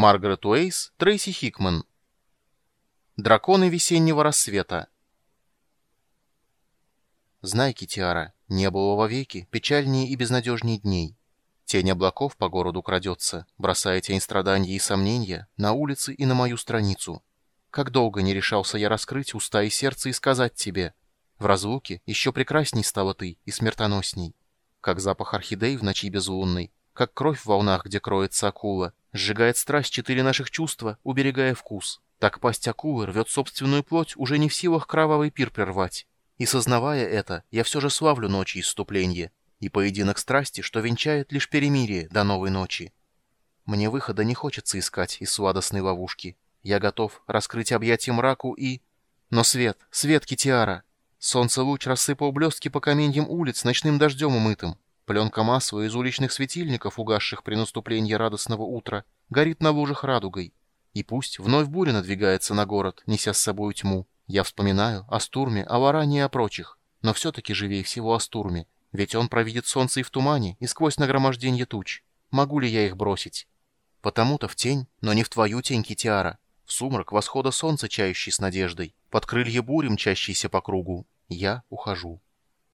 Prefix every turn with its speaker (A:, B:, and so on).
A: Маргарет Уэйс, Трейси Хикман. Драконы весеннего рассвета. Знай, Китиара, не было вовеки печальнее и безнадежнее дней. Тень облаков по городу крадется, бросая тень страданий и сомнения на улицы и на мою страницу. Как долго не решался я раскрыть уста и сердце и сказать тебе. В разлуке еще прекрасней стала ты и смертоносней. Как запах орхидей в ночи безлунной, как кровь в волнах, где кроется акула, сжигает страсть четыре наших чувства, уберегая вкус. Так пасть акулы рвет собственную плоть, уже не в силах кровавый пир прервать. И сознавая это, я все же славлю ночи исступления и поединок страсти, что венчает лишь перемирие до новой ночи. Мне выхода не хочется искать из сладостной ловушки. Я готов раскрыть объятия мраку и... Но свет, свет Китиара! Солнце луч рассыпал блестки по каменьям улиц ночным дождем умытым. Пленка масла из уличных светильников, угасших при наступлении радостного утра, горит на лужах радугой. И пусть вновь буря надвигается на город, неся с собой тьму. Я вспоминаю о Стурме, о Варане и о прочих, но все-таки живее всего о Стурме, ведь он провидит солнце и в тумане, и сквозь нагромождение туч. Могу ли я их бросить? Потому-то в тень, но не в твою тень, Китиара, в сумрак восхода солнца, чающий с надеждой, под крылья бури, мчащийся по кругу. Я ухожу.